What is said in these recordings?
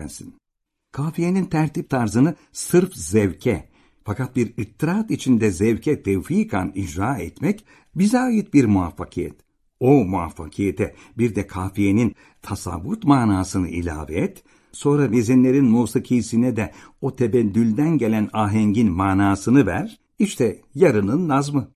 öğrensin. Kafiyenin tertip tarzını sırf zevke, fakat bir ittirat içinde zevke tevfikan icra etmek bize ait bir muvaffakiyet. O muvaffakiyete bir de kafiyenin tasavvut manasını ilave et, sonra vezinlerin musikisine de o tebeddülden gelen ahengin manasını ver, işte yarının nazmı.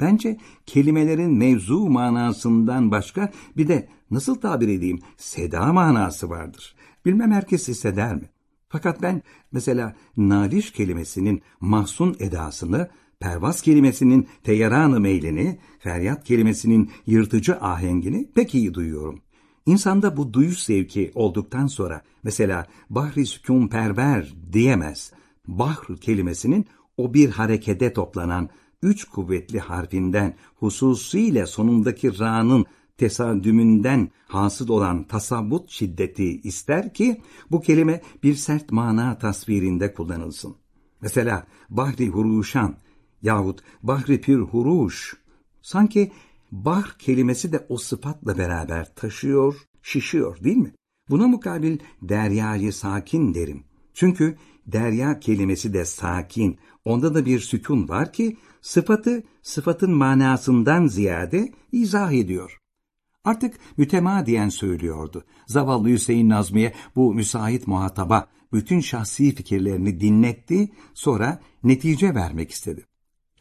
Bence kelimelerin mevzu manasından başka bir de nasıl tabir edeyim seda manası vardır. Bilmem herkes hisseder mi? Fakat ben mesela naliş kelimesinin mahzun edasını, pervaz kelimesinin teyaranı meylini, feryat kelimesinin yırtıcı ahengini pek iyi duyuyorum. İnsanda bu duyuş zevki olduktan sonra mesela bahri sükun perver diyemez. Bahr kelimesinin o bir harekede toplanan üç kuvvetli harfinden hususiyle sonundaki ra'nın tesadümünden hasıl olan tasavvut şiddeti ister ki bu kelime bir sert mana tasvirinde kullanılsın. Mesela bahri huruşan yahut bahri pür huruş sanki bahr kelimesi de o sıfatla beraber taşıyor, şişiyor değil mi? Buna mukabil deryayı sakin derim. Çünkü derya kelimesi de sakin, onda da bir sükun var ki sıfatı sıfatın manasından ziyade izah ediyor. Artık mütemadiyen söylüyordu. Zavallı Hüseyin Nazmi'ye bu müsait muhataba bütün şahsi fikirlerini dinletti, sonra netice vermek istedi.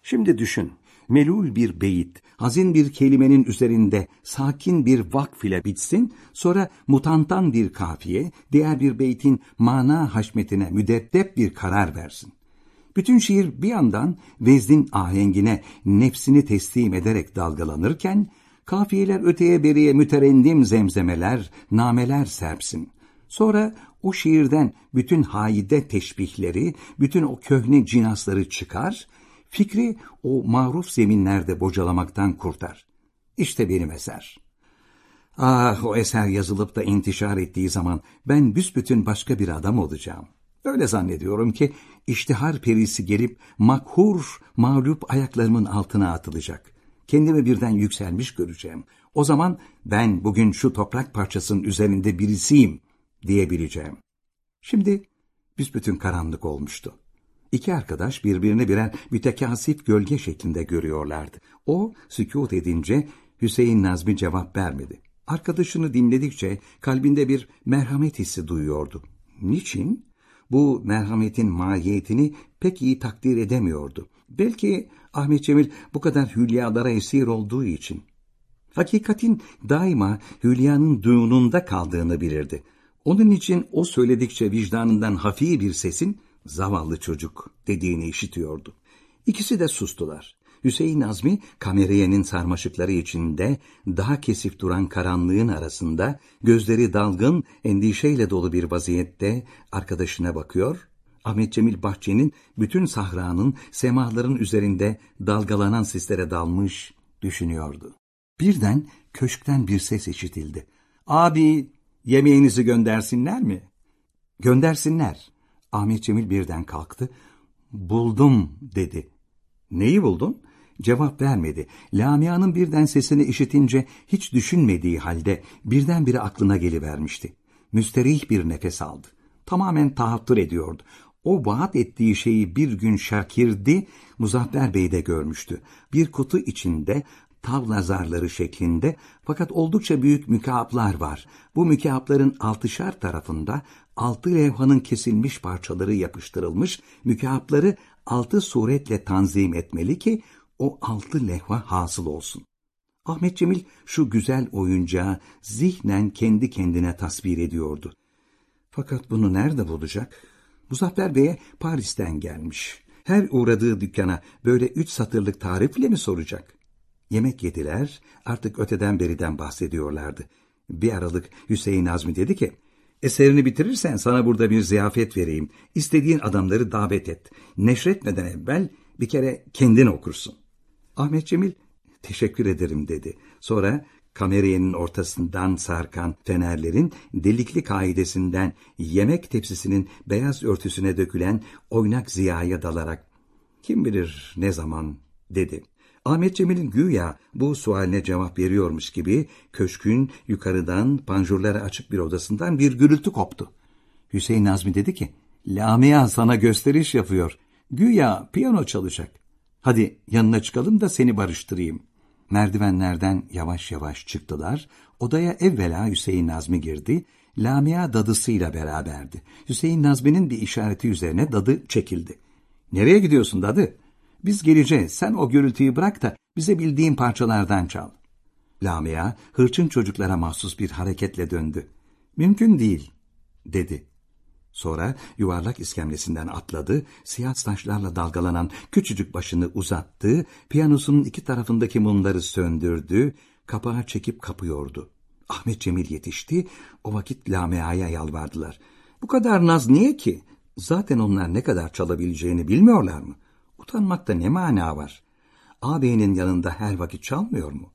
Şimdi düşün, melul bir beyit, hazin bir kelimenin üzerinde sakin bir vakf ile bitsin, sonra mutantan bir kafiye, diğer bir beytin mana haşmetine müdeddep bir karar versin. Bütün şiir bir yandan vezdin ahengine nefsini teslim ederek dalgalanırken, kafiyeler öteye beriye müterendim zemzemeler, nameler serpsin. Sonra o şiirden bütün haide teşbihleri, bütün o köhne cinasları çıkar, fikri o maruf zeminlerde bocalamaktan kurtar. İşte benim eser. Ah o eser yazılıp da intişar ettiği zaman ben büsbütün başka bir adam olacağım. Öyle zannediyorum ki iştihar perisi gelip makhur, mağlup ayaklarımın altına atılacak kendimi birden yükselmiş göreceğim. O zaman ben bugün şu toprak parçasının üzerinde birisiyim diyebileceğim. Şimdi büsbütün karanlık olmuştu. İki arkadaş birbirini birer mütekasif gölge şeklinde görüyorlardı. O sükut edince Hüseyin Nazmi cevap vermedi. Arkadaşını dinledikçe kalbinde bir merhamet hissi duyuyordu. Niçin? Bu merhametin mahiyetini pek iyi takdir edemiyordu. Belki Ahmet Cemil bu kadar hülyalara esir olduğu için. Hakikatin daima hülyanın düğününde kaldığını bilirdi. Onun için o söyledikçe vicdanından hafi bir sesin zavallı çocuk dediğini işitiyordu. İkisi de sustular. Hüseyin Nazmi kameriyenin sarmaşıkları içinde daha kesif duran karanlığın arasında gözleri dalgın endişeyle dolu bir vaziyette arkadaşına bakıyor Ahmet Cemil Bahçe'nin bütün sahranın, semaların üzerinde dalgalanan sislere dalmış düşünüyordu. Birden köşkten bir ses işitildi. Abi yemeğinizi göndersinler mi? Göndersinler. Ahmet Cemil birden kalktı. Buldum dedi. Neyi buldun? Cevap vermedi. Lamia'nın birden sesini işitince hiç düşünmediği halde birdenbire aklına gelivermişti. Müsterih bir nefes aldı. Tamamen tahattür ediyordu. O vaat ettiği şeyi bir gün Şakir'di, Muzaffer Bey de görmüştü. Bir kutu içinde tavla zarları şeklinde fakat oldukça büyük mükaplar var. Bu mükapların altışar tarafında altı levhanın kesilmiş parçaları yapıştırılmış, mükapları altı suretle tanzim etmeli ki o altı levha hasıl olsun. Ahmet Cemil şu güzel oyuncağı zihnen kendi kendine tasvir ediyordu. Fakat bunu nerede bulacak? Muzaffer Bey'e Paris'ten gelmiş. Her uğradığı dükkana böyle üç satırlık tarifle mi soracak? Yemek yediler, artık öteden beriden bahsediyorlardı. Bir aralık Hüseyin Azmi dedi ki, Eserini bitirirsen sana burada bir ziyafet vereyim. İstediğin adamları davet et. Neşretmeden evvel bir kere kendin okursun. Ahmet Cemil, teşekkür ederim dedi. Sonra kameriyenin ortasından sarkan fenerlerin delikli kaidesinden yemek tepsisinin beyaz örtüsüne dökülen oynak ziyaya dalarak kim bilir ne zaman dedi. Ahmet Cemil'in güya bu sualine cevap veriyormuş gibi köşkün yukarıdan panjurlara açık bir odasından bir gürültü koptu. Hüseyin Nazmi dedi ki, Lamia sana gösteriş yapıyor. Güya piyano çalacak. Hadi yanına çıkalım da seni barıştırayım. Merdivenlerden yavaş yavaş çıktılar. Odaya evvela Hüseyin Nazmi girdi. Lamia dadısıyla beraberdi. Hüseyin Nazmi'nin bir işareti üzerine dadı çekildi. Nereye gidiyorsun dadı? Biz geleceğiz. Sen o gürültüyü bırak da bize bildiğin parçalardan çal. Lamia hırçın çocuklara mahsus bir hareketle döndü. Mümkün değil, dedi. Sonra yuvarlak iskemlesinden atladı, siyah taşlarla dalgalanan küçücük başını uzattı, piyanosunun iki tarafındaki mumları söndürdü, kapağı çekip kapıyordu. Ahmet Cemil yetişti, o vakit Lamia'ya yalvardılar. Bu kadar naz niye ki? Zaten onlar ne kadar çalabileceğini bilmiyorlar mı? Utanmakta ne mana var? Ağabeyinin yanında her vakit çalmıyor mu?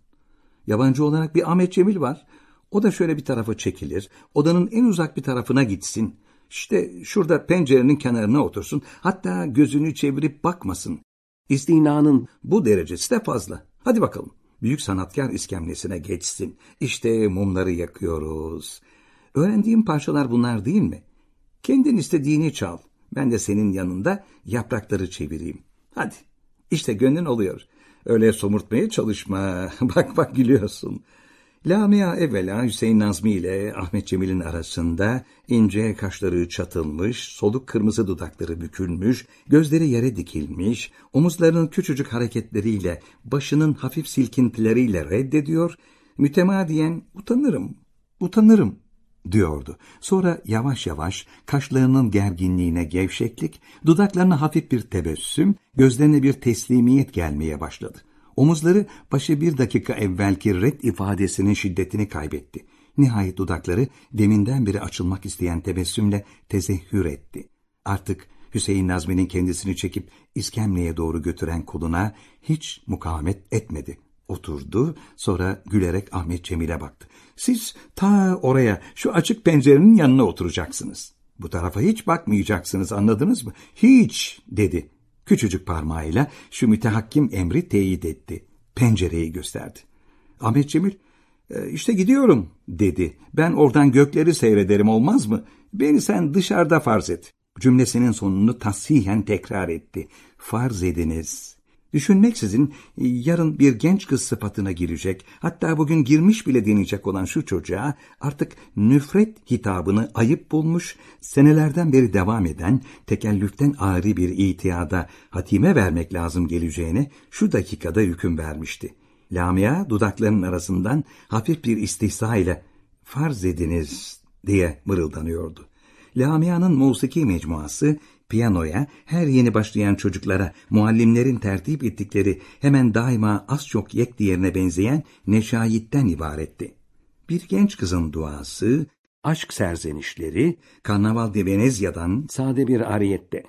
Yabancı olarak bir Ahmet Cemil var. O da şöyle bir tarafa çekilir, odanın en uzak bir tarafına gitsin. İşte şurada pencerenin kenarına otursun, hatta gözünü çevirip bakmasın. İstinanın bu derecesi de fazla. Hadi bakalım, büyük sanatkar iskemlesine geçsin. İşte mumları yakıyoruz. Öğrendiğim parçalar bunlar değil mi? Kendin istediğini çal. Ben de senin yanında yaprakları çevireyim. Hadi, işte gönlün oluyor. Öyle somurtmaya çalışma. bak bak gülüyorsun. Lamia evvela Hüseyin Nazmi ile Ahmet Cemil'in arasında ince kaşları çatılmış, soluk kırmızı dudakları bükülmüş, gözleri yere dikilmiş, omuzlarının küçücük hareketleriyle, başının hafif silkintileriyle reddediyor, mütemadiyen utanırım, utanırım diyordu. Sonra yavaş yavaş kaşlarının gerginliğine gevşeklik, dudaklarına hafif bir tebessüm, gözlerine bir teslimiyet gelmeye başladı. Omuzları başı bir dakika evvelki red ifadesinin şiddetini kaybetti. Nihayet dudakları deminden beri açılmak isteyen tebessümle tezehür etti. Artık Hüseyin Nazmi'nin kendisini çekip iskemleye doğru götüren koluna hiç mukavemet etmedi. Oturdu, sonra gülerek Ahmet Cemil'e baktı. Siz ta oraya, şu açık pencerenin yanına oturacaksınız. Bu tarafa hiç bakmayacaksınız, anladınız mı? Hiç, dedi. Küçücük parmağıyla şu mütehakkim emri teyit etti. Pencereyi gösterdi. Ahmet Cemil, e, işte gidiyorum, dedi. Ben oradan gökleri seyrederim olmaz mı? Beni sen dışarıda farz et. Cümlesinin sonunu tasihen tekrar etti. Farz ediniz. Düşünmeksizin yarın bir genç kız sıfatına girecek, hatta bugün girmiş bile deneyecek olan şu çocuğa artık nüfret hitabını ayıp bulmuş, senelerden beri devam eden tekellüften ağrı bir itiyada hatime vermek lazım geleceğine şu dakikada hüküm vermişti. Lamia dudaklarının arasından hafif bir istihsa ile farz ediniz diye mırıldanıyordu. Lamia'nın musiki mecmuası piyanoya her yeni başlayan çocuklara muallimlerin tertip ettikleri hemen daima az çok yek diğerine benzeyen neşayitten ibaretti. Bir genç kızın duası, aşk serzenişleri, Karnaval de Venezya'dan sade bir ariyette.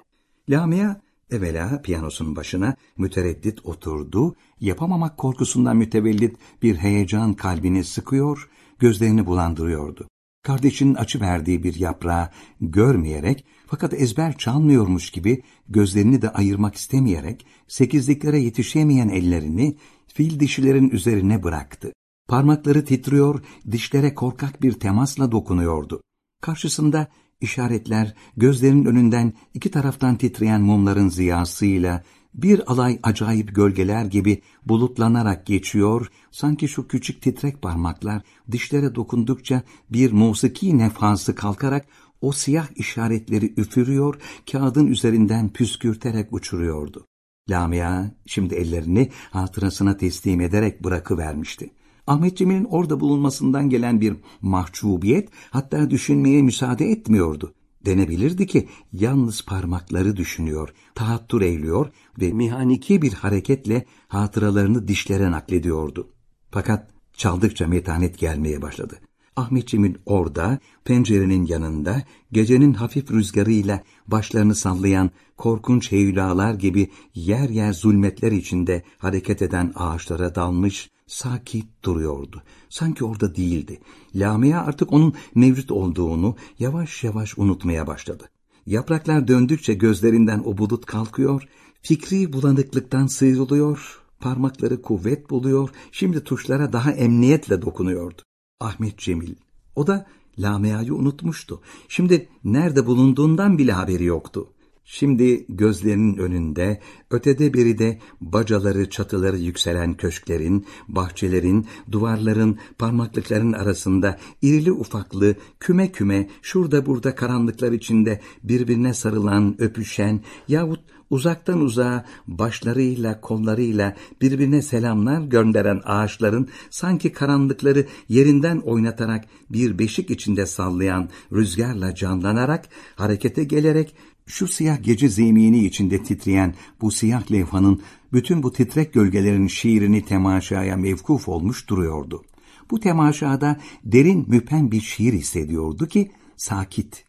Lamia evvela piyanosunun başına mütereddit oturdu, yapamamak korkusundan mütevellit bir heyecan kalbini sıkıyor, gözlerini bulandırıyordu kardeşinin açı verdiği bir yaprağı görmeyerek fakat ezber çalmıyormuş gibi gözlerini de ayırmak istemeyerek sekizliklere yetişemeyen ellerini fil dişilerin üzerine bıraktı. Parmakları titriyor, dişlere korkak bir temasla dokunuyordu. Karşısında işaretler gözlerinin önünden iki taraftan titreyen mumların ziyasıyla bir alay acayip gölgeler gibi bulutlanarak geçiyor, sanki şu küçük titrek parmaklar dişlere dokundukça bir musiki nefası kalkarak o siyah işaretleri üfürüyor, kağıdın üzerinden püskürterek uçuruyordu. Lamia şimdi ellerini hatırasına teslim ederek bırakıvermişti. Ahmet Cemil'in orada bulunmasından gelen bir mahcubiyet hatta düşünmeye müsaade etmiyordu. Denebilirdi ki yalnız parmakları düşünüyor, tahattür eğliyor ve mihaniki bir hareketle hatıralarını dişlere naklediyordu. Fakat çaldıkça metanet gelmeye başladı. Ahmet Cemil orada, pencerenin yanında, gecenin hafif rüzgarıyla başlarını sallayan korkunç heyulalar gibi yer yer zulmetler içinde hareket eden ağaçlara dalmış, sakit duruyordu. Sanki orada değildi. Lamia artık onun mevcut olduğunu yavaş yavaş unutmaya başladı. Yapraklar döndükçe gözlerinden o bulut kalkıyor, fikri bulanıklıktan sıyrılıyor, parmakları kuvvet buluyor, şimdi tuşlara daha emniyetle dokunuyordu. Ahmet Cemil, o da Lamia'yı unutmuştu. Şimdi nerede bulunduğundan bile haberi yoktu. Şimdi gözlerinin önünde, ötede beri de bacaları, çatıları yükselen köşklerin, bahçelerin, duvarların, parmaklıkların arasında irili ufaklı, küme küme, şurada burada karanlıklar içinde birbirine sarılan, öpüşen yahut uzaktan uzağa başlarıyla, kollarıyla birbirine selamlar gönderen ağaçların sanki karanlıkları yerinden oynatarak bir beşik içinde sallayan rüzgarla canlanarak, harekete gelerek şu siyah gece zemini içinde titreyen bu siyah levhanın bütün bu titrek gölgelerin şiirini temaşaya mevkuf olmuş duruyordu. Bu temaşada derin müpen bir şiir hissediyordu ki sakit.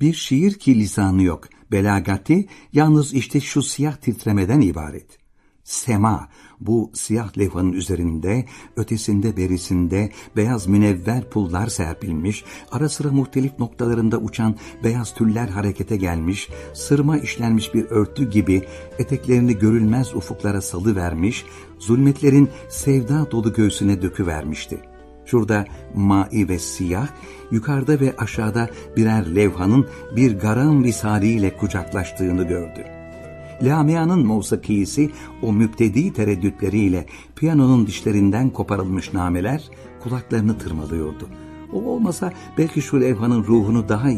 Bir şiir ki lisanı yok, belagati yalnız işte şu siyah titremeden ibaret. Sema, bu siyah levhanın üzerinde, ötesinde berisinde beyaz münevver pullar serpilmiş, ara sıra muhtelif noktalarında uçan beyaz tüller harekete gelmiş, sırma işlenmiş bir örtü gibi eteklerini görülmez ufuklara salı vermiş, zulmetlerin sevda dolu göğsüne döküvermişti. Şurada mai ve siyah, yukarıda ve aşağıda birer levhanın bir garam visaliyle kucaklaştığını gördü. Lamia'nın musikisi o müptedi tereddütleriyle piyanonun dişlerinden koparılmış nameler kulaklarını tırmalıyordu. O olmasa belki şu levhanın ruhunu daha